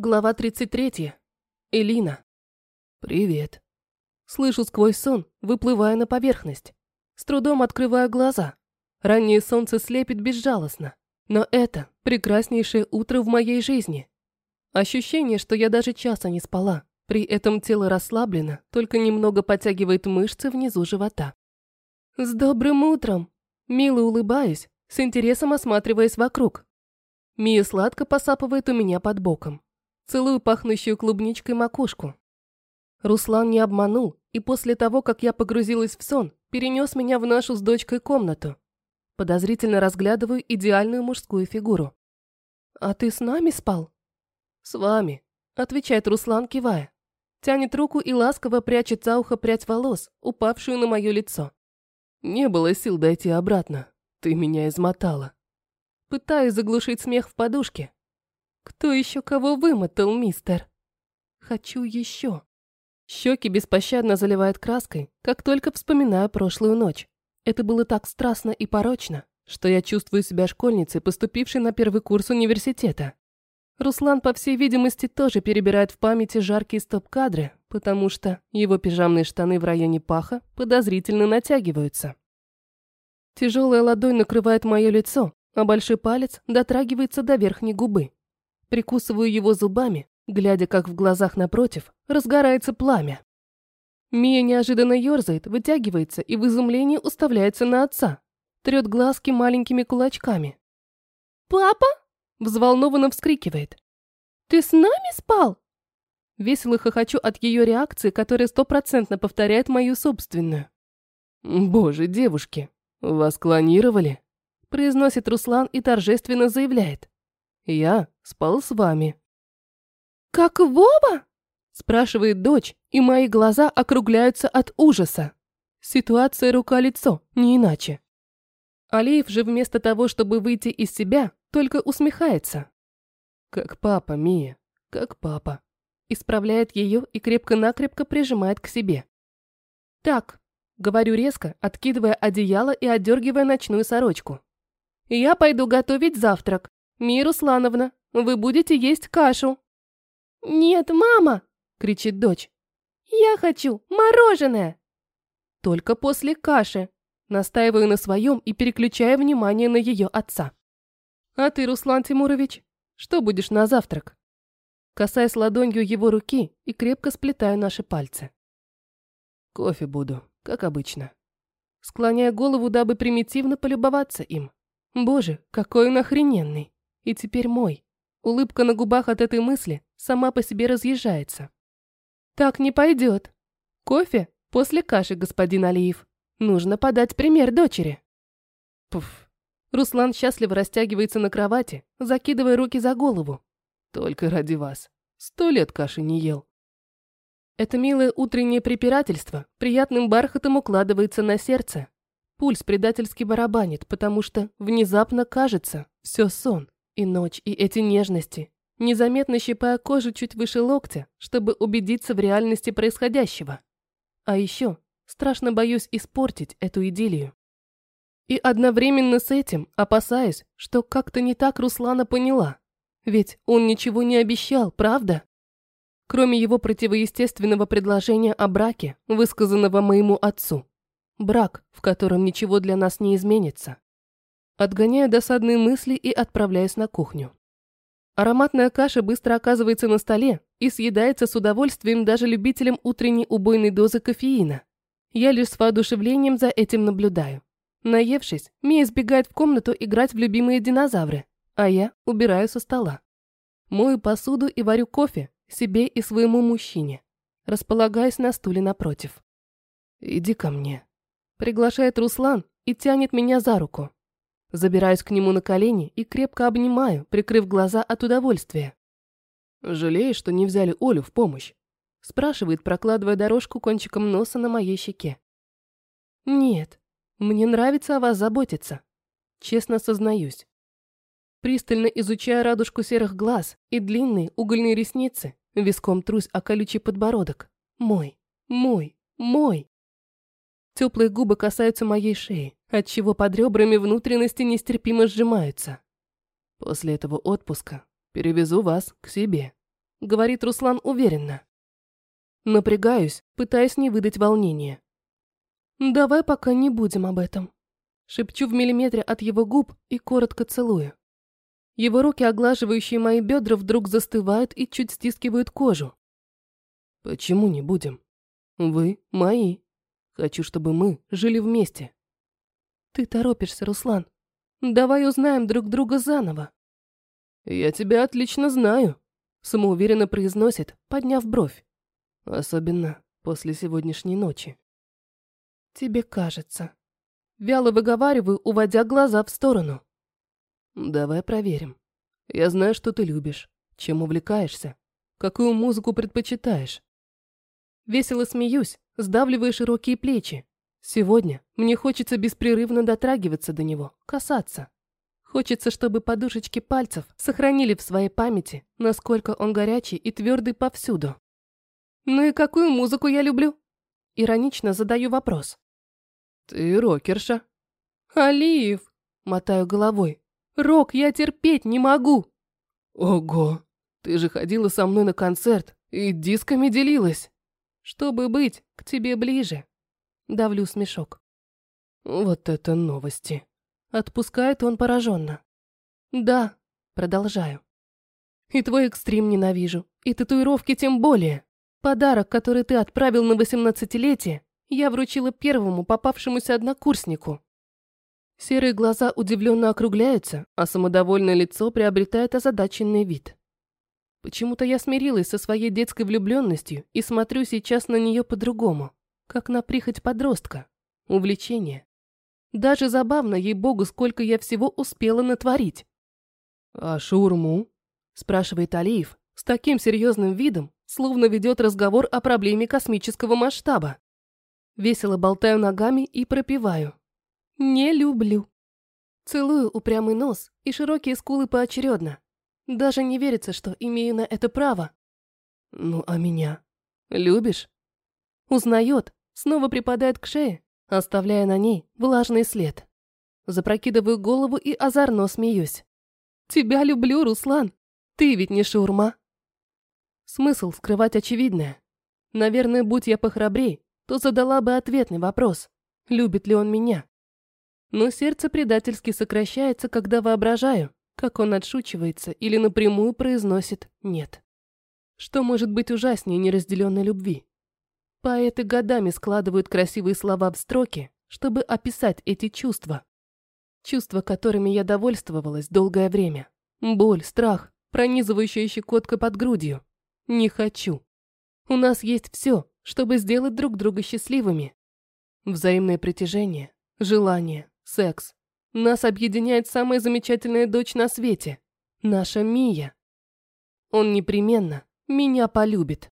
Глава 33. Элина. «Привет». Слышу сквозь сон, выплывая на поверхность. С трудом открываю глаза. Раннее солнце слепит безжалостно. Но это прекраснейшее утро в моей жизни. Ощущение, что я даже часа не спала. При этом тело расслаблено, только немного подтягивает мышцы внизу живота. «С добрым утром!» Мило улыбаюсь, с интересом осматриваясь вокруг. Мия сладко посапывает у меня под боком. Целую пахнущую клубничкой макушку. Руслан не обманул, и после того, как я погрузилась в сон, перенес меня в нашу с дочкой комнату. Подозрительно разглядываю идеальную мужскую фигуру. «А ты с нами спал?» «С вами», — отвечает Руслан, кивая. Тянет руку и ласково прячет за ухо прядь волос, упавшую на мое лицо. «Не было сил дойти обратно. Ты меня измотала». Пытаюсь заглушить смех в подушке, кто еще кого вымотал, мистер? Хочу еще. Щеки беспощадно заливает краской, как только вспоминаю прошлую ночь. Это было так страстно и порочно, что я чувствую себя школьницей, поступившей на первый курс университета. Руслан, по всей видимости, тоже перебирает в памяти жаркие стоп-кадры, потому что его пижамные штаны в районе паха подозрительно натягиваются. Тяжелая ладонь накрывает мое лицо, а большой палец дотрагивается до верхней губы. Прикусываю его зубами, глядя, как в глазах напротив разгорается пламя. Мия неожиданно ерзает, вытягивается и в изумлении уставляется на отца. Трет глазки маленькими кулачками. «Папа?» – взволнованно вскрикивает. «Ты с нами спал?» Весело хохочу от ее реакции, которая стопроцентно повторяет мою собственную. «Боже, девушки, вас клонировали?» – произносит Руслан и торжественно заявляет. Я спал с вами. Как Вова? Спрашивает дочь, и мои глаза округляются от ужаса. Ситуация рука-лицо, не иначе. Алиев же вместо того, чтобы выйти из себя, только усмехается. Как папа, Мия, как папа. Исправляет ее и крепко-накрепко прижимает к себе. Так, говорю резко, откидывая одеяло и отдергивая ночную сорочку. Я пойду готовить завтрак. «Мия Руслановна, вы будете есть кашу». «Нет, мама!» – кричит дочь. «Я хочу мороженое!» «Только после каши!» Настаиваю на своем и переключая внимание на ее отца. «А ты, Руслан Тимурович, что будешь на завтрак?» Касаясь ладонью его руки и крепко сплетаю наши пальцы. «Кофе буду, как обычно». Склоняя голову, дабы примитивно полюбоваться им. Боже, какой он охрененный и теперь мой. Улыбка на губах от этой мысли сама по себе разъезжается. Так не пойдет. Кофе после каши, господин Алиев. Нужно подать пример дочери. Пуф. Руслан счастливо растягивается на кровати, закидывая руки за голову. Только ради вас. Сто лет каши не ел. Это милое утреннее препирательство приятным бархатом укладывается на сердце. Пульс предательски барабанит, потому что внезапно кажется, все сон. И ночь, и эти нежности, незаметно щипая кожу чуть выше локтя, чтобы убедиться в реальности происходящего. А еще страшно боюсь испортить эту идиллию. И одновременно с этим опасаюсь, что как-то не так Руслана поняла. Ведь он ничего не обещал, правда? Кроме его противоестественного предложения о браке, высказанного моему отцу. Брак, в котором ничего для нас не изменится. Отгоняю досадные мысли и отправляюсь на кухню. Ароматная каша быстро оказывается на столе и съедается с удовольствием даже любителям утренней убойной дозы кофеина. Я лишь с воодушевлением за этим наблюдаю. Наевшись, Мия сбегает в комнату играть в любимые динозавры, а я убираю со стола. Мою посуду и варю кофе себе и своему мужчине. Располагаюсь на стуле напротив. «Иди ко мне», — приглашает Руслан и тянет меня за руку. Забираюсь к нему на колени и крепко обнимаю, прикрыв глаза от удовольствия. «Жалеешь, что не взяли Олю в помощь?» спрашивает, прокладывая дорожку кончиком носа на моей щеке. «Нет, мне нравится о вас заботиться. Честно сознаюсь. Пристально изучая радужку серых глаз и длинные угольные ресницы, виском трусь о колючий подбородок. Мой, мой, мой. Теплые губы касаются моей шеи, отчего под ребрами внутренности нестерпимо сжимаются. После этого отпуска перевезу вас к себе. говорит Руслан уверенно. Напрягаюсь, пытаясь не выдать волнения. Давай пока не будем об этом. Шепчу в миллиметре от его губ и коротко целую. Его руки, оглаживающие мои бедра, вдруг застывают и чуть стискивают кожу. Почему не будем? Вы мои. Хочу, чтобы мы жили вместе. Ты торопишься, Руслан. Давай узнаем друг друга заново. Я тебя отлично знаю, самоуверенно произносит, подняв бровь. Особенно после сегодняшней ночи. Тебе кажется. Вяло выговариваю, уводя глаза в сторону. Давай проверим. Я знаю, что ты любишь, чем увлекаешься, какую музыку предпочитаешь. Весело смеюсь, сдавливая широкие плечи. Сегодня мне хочется беспрерывно дотрагиваться до него, касаться. Хочется, чтобы подушечки пальцев сохранили в своей памяти, насколько он горячий и твердый повсюду. Ну и какую музыку я люблю? Иронично задаю вопрос. Ты рокерша. Алиев, мотаю головой. Рок я терпеть не могу. Ого, ты же ходила со мной на концерт и дисками делилась. Чтобы быть к тебе ближе. Давлю смешок. Вот это новости. Отпускает он пораженно. Да, продолжаю. И твой экстрим ненавижу, и татуировки тем более. Подарок, который ты отправил на восемнадцатилетие, я вручила первому попавшемуся однокурснику. Серые глаза удивленно округляются, а самодовольное лицо приобретает озадаченный вид. Почему-то я смирилась со своей детской влюбленностью и смотрю сейчас на нее по-другому, как на прихоть подростка, увлечение. Даже забавно, ей-богу, сколько я всего успела натворить. «А шаурму?» – спрашивает Алиев с таким серьезным видом, словно ведет разговор о проблеме космического масштаба. Весело болтаю ногами и пропиваю. Не люблю. Целую упрямый нос и широкие скулы поочередно. Даже не верится, что имею на это право. Ну, а меня? Любишь? Узнает, снова припадает к шее, оставляя на ней влажный след. Запрокидываю голову и озорно смеюсь. Тебя люблю, Руслан. Ты ведь не шаурма. Смысл скрывать очевидное. Наверное, будь я похрабрей, то задала бы ответный вопрос. Любит ли он меня? Но сердце предательски сокращается, когда воображаю, как он отшучивается или напрямую произносит «нет». Что может быть ужаснее неразделенной любви? Поэты годами складывают красивые слова в строки, чтобы описать эти чувства. Чувства, которыми я довольствовалась долгое время. Боль, страх, пронизывающая щекотка под грудью. Не хочу. У нас есть все, чтобы сделать друг друга счастливыми. Взаимное притяжение, желание, секс. Нас объединяет самая замечательная дочь на свете. Наша Мия. Он непременно меня полюбит.